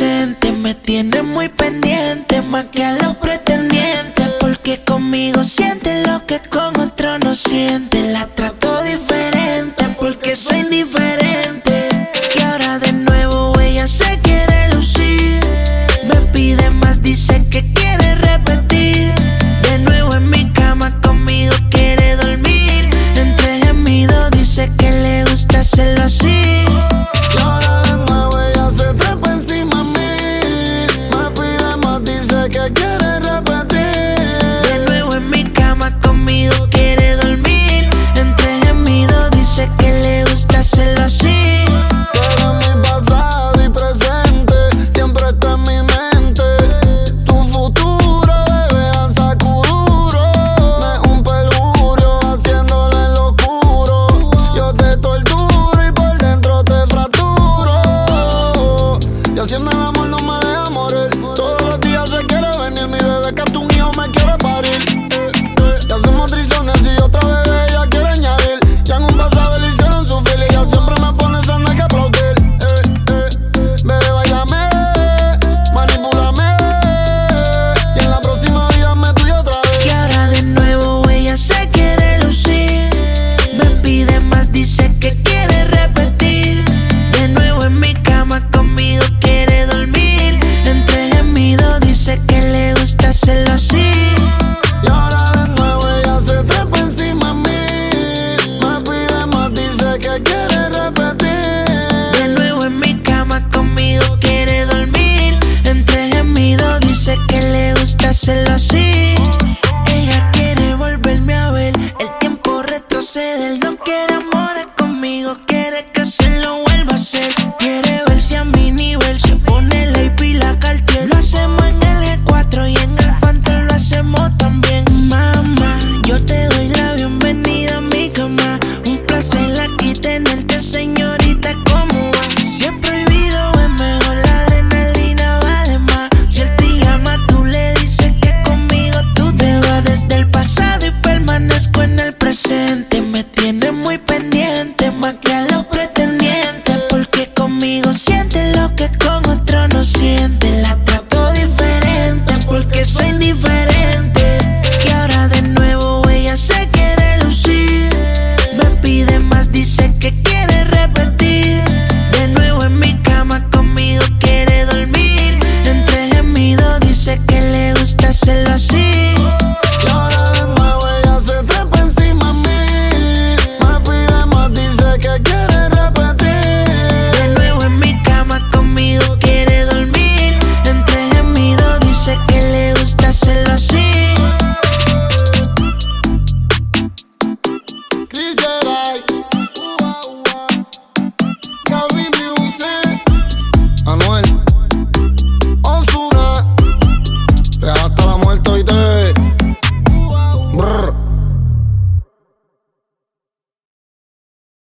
me tiene muy pendiente, más que a los pretendientes, porque conmigo siente lo que con otro no siente. La trato diferente, porque soy diferente. Y ahora de nuevo ella se quiere lucir, me pide más, dice que quiere repetir. De nuevo en mi cama conmigo quiere dormir, entre gemidos dice que le gusta hacerlo así. haciendo el hacerlo así. Ella quiere volverme a ver, el tiempo retrocede, él no quiere amores conmigo, quiere que se lo vuelva a hacer. Quiere verse a mi nivel, se pone la y la cartier. Lo hacemos en el G4 y en el Phantom lo hacemos también. Mamá, yo te doy la bienvenida a mi cama, un placer. me tiene muy muerto y te